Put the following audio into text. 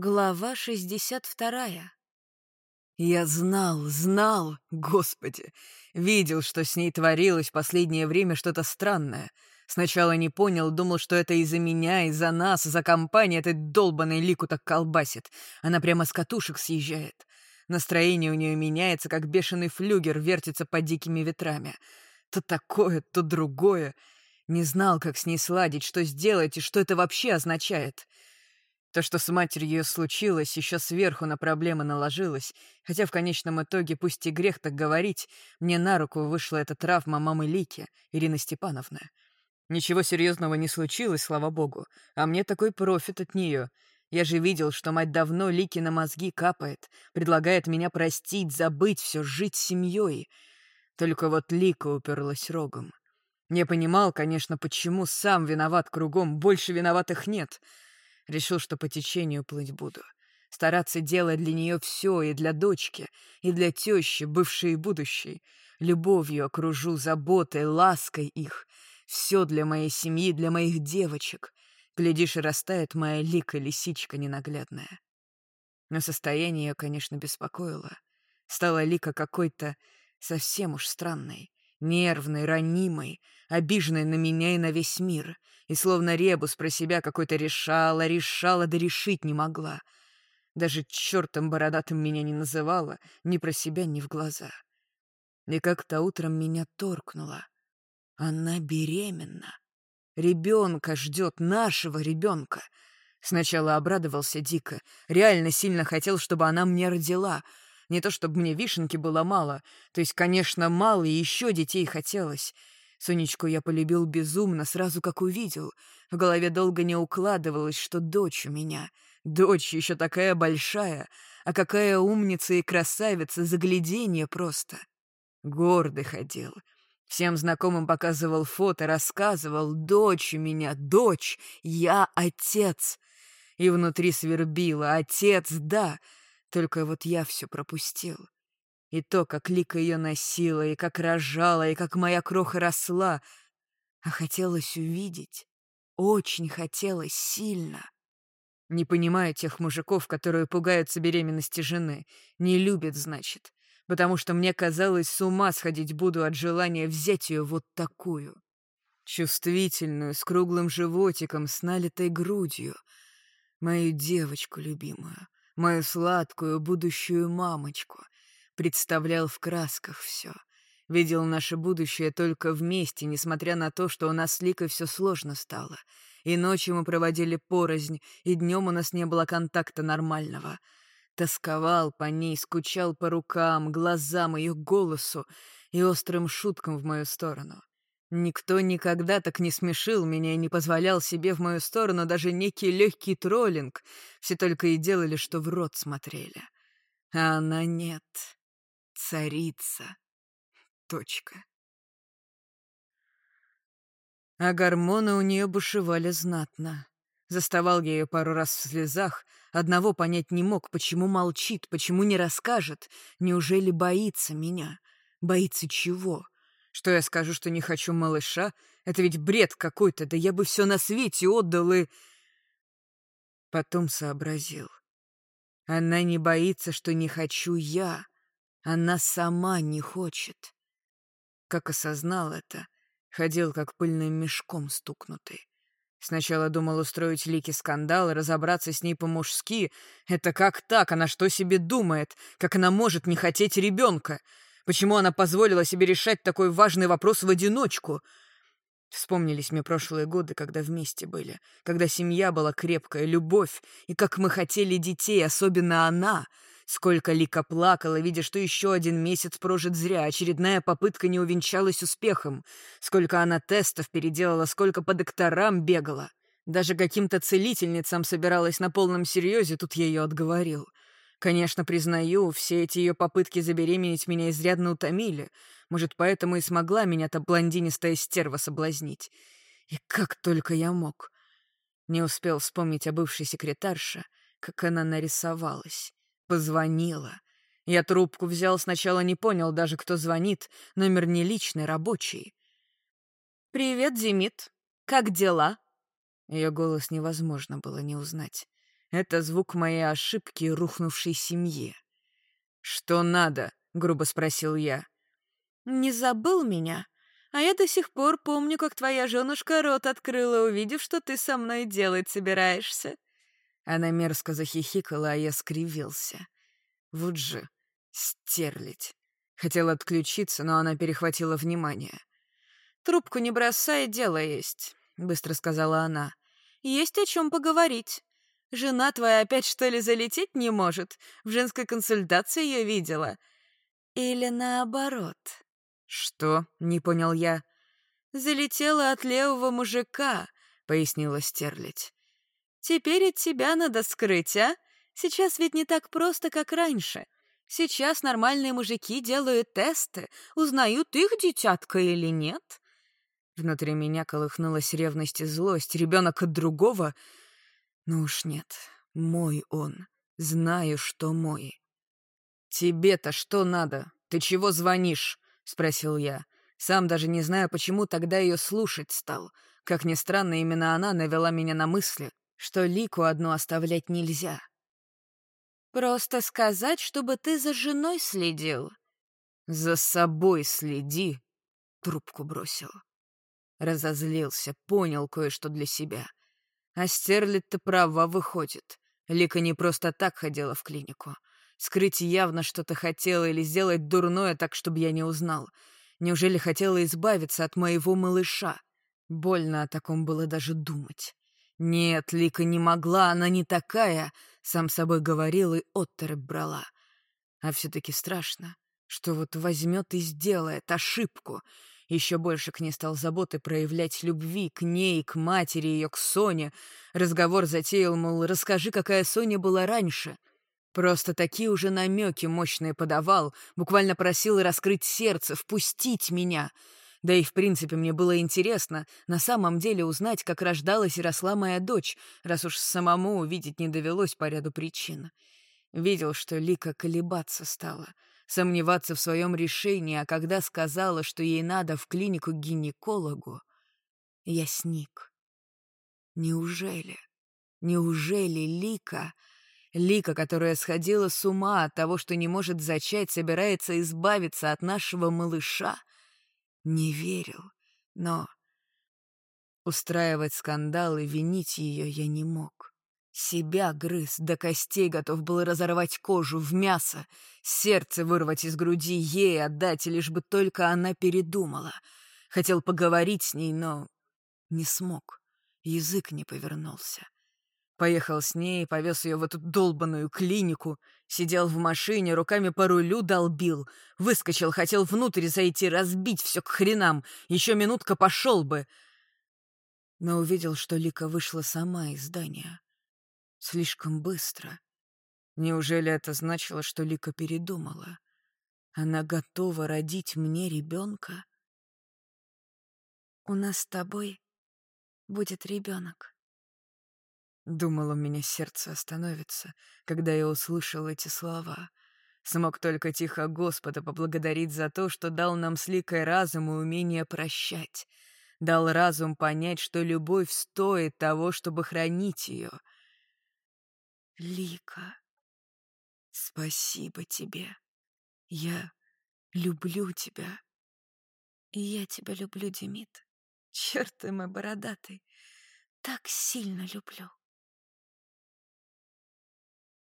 Глава 62. Я знал, знал, господи, видел, что с ней творилось в последнее время что-то странное. Сначала не понял, думал, что это из-за меня, из-за нас, из-за компании этой долбанной лику так колбасит. Она прямо с катушек съезжает. Настроение у нее меняется, как бешеный флюгер вертится под дикими ветрами. То такое, то другое. Не знал, как с ней сладить, что сделать и что это вообще означает. То, что с матерью ее случилось, еще сверху на проблемы наложилось, хотя в конечном итоге, пусть и грех так говорить, мне на руку вышла эта травма мамы Лики, Ирины Степановны. Ничего серьезного не случилось, слава богу, а мне такой профит от нее. Я же видел, что мать давно Лики на мозги капает, предлагает меня простить, забыть все, жить семьей. Только вот Лика уперлась рогом. Не понимал, конечно, почему сам виноват кругом, больше виноватых нет — Решил, что по течению плыть буду. Стараться делать для нее все, и для дочки, и для тещи, бывшей и будущей. Любовью окружу, заботой, лаской их. Все для моей семьи, для моих девочек. Глядишь, и растает моя лика-лисичка ненаглядная. Но состояние ее, конечно, беспокоило. Стала лика какой-то совсем уж странной, нервной, ранимой, обиженной на меня и на весь мир — и словно ребус про себя какой-то решала, решала, да решить не могла. Даже чертом бородатым меня не называла, ни про себя, ни в глаза. И как-то утром меня торкнуло. Она беременна. Ребенка ждет, нашего ребенка. Сначала обрадовался дико, реально сильно хотел, чтобы она мне родила. Не то, чтобы мне вишенки было мало, то есть, конечно, мало, и еще детей хотелось. Сонечку я полюбил безумно, сразу как увидел. В голове долго не укладывалось, что дочь у меня. Дочь еще такая большая, а какая умница и красавица, загляденье просто. Гордый ходил. Всем знакомым показывал фото, рассказывал «Дочь у меня, дочь, я отец». И внутри свербило «Отец, да». Только вот я все пропустил. И то, как Лика ее носила, и как рожала, и как моя кроха росла. А хотелось увидеть. Очень хотелось сильно. Не понимаю тех мужиков, которые пугаются беременности жены. Не любят, значит. Потому что мне казалось, с ума сходить буду от желания взять ее вот такую. Чувствительную, с круглым животиком, с налитой грудью. Мою девочку любимую, мою сладкую будущую мамочку — Представлял в красках все. Видел наше будущее только вместе, несмотря на то, что у нас с Ликой все сложно стало. И ночью мы проводили порознь, и днем у нас не было контакта нормального. Тосковал по ней, скучал по рукам, глазам, ее голосу и острым шуткам в мою сторону. Никто никогда так не смешил меня и не позволял себе в мою сторону даже некий легкий троллинг. Все только и делали, что в рот смотрели. А она нет царица. Точка. А гормоны у нее бушевали знатно. Заставал я ее пару раз в слезах, одного понять не мог, почему молчит, почему не расскажет. Неужели боится меня? Боится чего? Что я скажу, что не хочу малыша? Это ведь бред какой-то, да я бы все на свете отдал и... Потом сообразил. Она не боится, что не хочу я. Она сама не хочет. Как осознал это, ходил как пыльным мешком стукнутый. Сначала думал устроить Лике скандал и разобраться с ней по-мужски. Это как так? Она что себе думает? Как она может не хотеть ребенка? Почему она позволила себе решать такой важный вопрос в одиночку? Вспомнились мне прошлые годы, когда вместе были, когда семья была крепкая, любовь, и как мы хотели детей, особенно она — Сколько Лика плакала, видя, что еще один месяц прожит зря, очередная попытка не увенчалась успехом. Сколько она тестов переделала, сколько по докторам бегала. Даже каким-то целительницам собиралась на полном серьезе, тут я ее отговорил. Конечно, признаю, все эти ее попытки забеременеть меня изрядно утомили. Может, поэтому и смогла меня-то блондинистая стерва соблазнить. И как только я мог. Не успел вспомнить о бывшей секретарше, как она нарисовалась. Позвонила. Я трубку взял, сначала не понял даже, кто звонит. Номер не личный, рабочий. «Привет, Демид. Как дела?» Ее голос невозможно было не узнать. Это звук моей ошибки рухнувшей семьи. «Что надо?» — грубо спросил я. «Не забыл меня? А я до сих пор помню, как твоя женушка рот открыла, увидев, что ты со мной делать собираешься». Она мерзко захихикала, а я скривился. Вот же, стерлить. Хотел отключиться, но она перехватила внимание. «Трубку не бросай, дело есть», — быстро сказала она. «Есть о чем поговорить. Жена твоя опять, что ли, залететь не может? В женской консультации ее видела. Или наоборот?» «Что?» — не понял я. «Залетела от левого мужика», — пояснила Стерлить. «Теперь от тебя надо скрыть, а? Сейчас ведь не так просто, как раньше. Сейчас нормальные мужики делают тесты, узнают, их детятка или нет». Внутри меня колыхнулась ревность и злость. Ребенок от другого? Ну уж нет, мой он. Знаю, что мой. «Тебе-то что надо? Ты чего звонишь?» — спросил я. Сам даже не знаю, почему тогда ее слушать стал. Как ни странно, именно она навела меня на мысли, что Лику одну оставлять нельзя. «Просто сказать, чтобы ты за женой следил». «За собой следи», — трубку бросил. Разозлился, понял кое-что для себя. А Стерлит-то права выходит. Лика не просто так ходила в клинику. Скрыть явно что-то хотела или сделать дурное так, чтобы я не узнал. Неужели хотела избавиться от моего малыша? Больно о таком было даже думать. Нет, Лика не могла, она не такая, сам собой говорил и отторопь брала. А все-таки страшно, что вот возьмет и сделает ошибку. Еще больше к ней стал заботы проявлять любви к ней, к матери ее, к Соне. Разговор затеял, мол, расскажи, какая Соня была раньше. Просто такие уже намеки мощные подавал, буквально просил раскрыть сердце, впустить меня — да и в принципе мне было интересно на самом деле узнать, как рождалась и росла моя дочь, раз уж самому увидеть не довелось по ряду причин. Видел, что Лика колебаться стала, сомневаться в своем решении, а когда сказала, что ей надо в клинику к гинекологу, я сник. Неужели? Неужели Лика... Лика, которая сходила с ума от того, что не может зачать, собирается избавиться от нашего малыша? Не верил, но... Устраивать скандал и винить ее я не мог. Себя грыз, до костей готов был разорвать кожу в мясо, сердце вырвать из груди, ей отдать, лишь бы только она передумала. Хотел поговорить с ней, но не смог. Язык не повернулся. Поехал с ней, повез ее в эту долбанную клинику, сидел в машине, руками по рулю долбил, выскочил, хотел внутрь зайти, разбить все к хренам, еще минутка пошел бы. Но увидел, что Лика вышла сама из здания. Слишком быстро. Неужели это значило, что Лика передумала? Она готова родить мне ребенка? «У нас с тобой будет ребенок», Думал, у меня сердце остановится, когда я услышал эти слова. Смог только тихо Господа поблагодарить за то, что дал нам с Ликой разум и умение прощать. Дал разум понять, что любовь стоит того, чтобы хранить ее. Лика, спасибо тебе. Я люблю тебя. И я тебя люблю, Демид. Черт ты мой бородатый. Так сильно люблю.